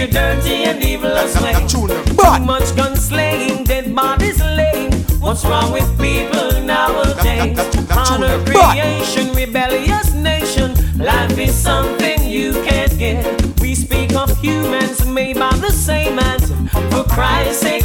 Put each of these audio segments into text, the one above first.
you dirty and evil as slain. Too much gun slaying, dead bodies laying. What's wrong with people nowadays? Honor creation, rebellious nation. Life is something you can't get. We speak of humans made by the same hands. For Christ's sake,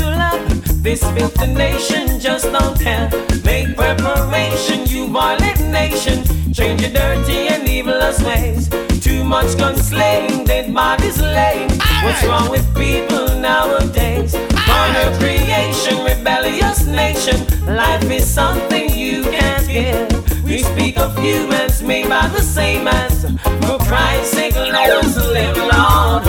love, this filthy nation just don't care. Make preparation, you violent nation. Change your dirty and evilous ways. Too much gun slaying, dead bodies laying. What's wrong with people nowadays? Honor creation, rebellious nation. Life is something you can't We speak of humans made by the same hands. For Christ's sake, let us live, Lord.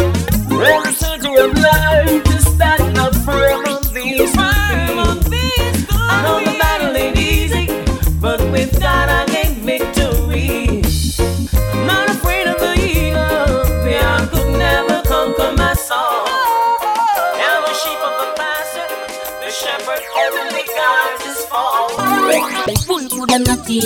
Every circle of life to stand up firm on these feet. I know the battle ain't easy, but with God the shepherd heavenly guides his fall. Full food and not tea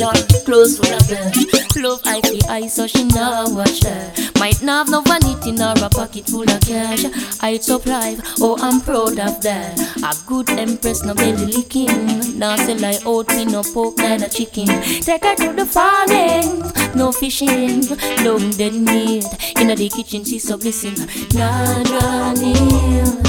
clothes full of blood. Love I feel I so she now watch her. Might not have no vanity nor a pocket full of cash. I so pride, oh I'm proud of that. A good empress no belly licking. Now sell I oat me no pork neither chicken. Take her to the farming, no fishing, long dead meat. In the kitchen she so blessing. Not running.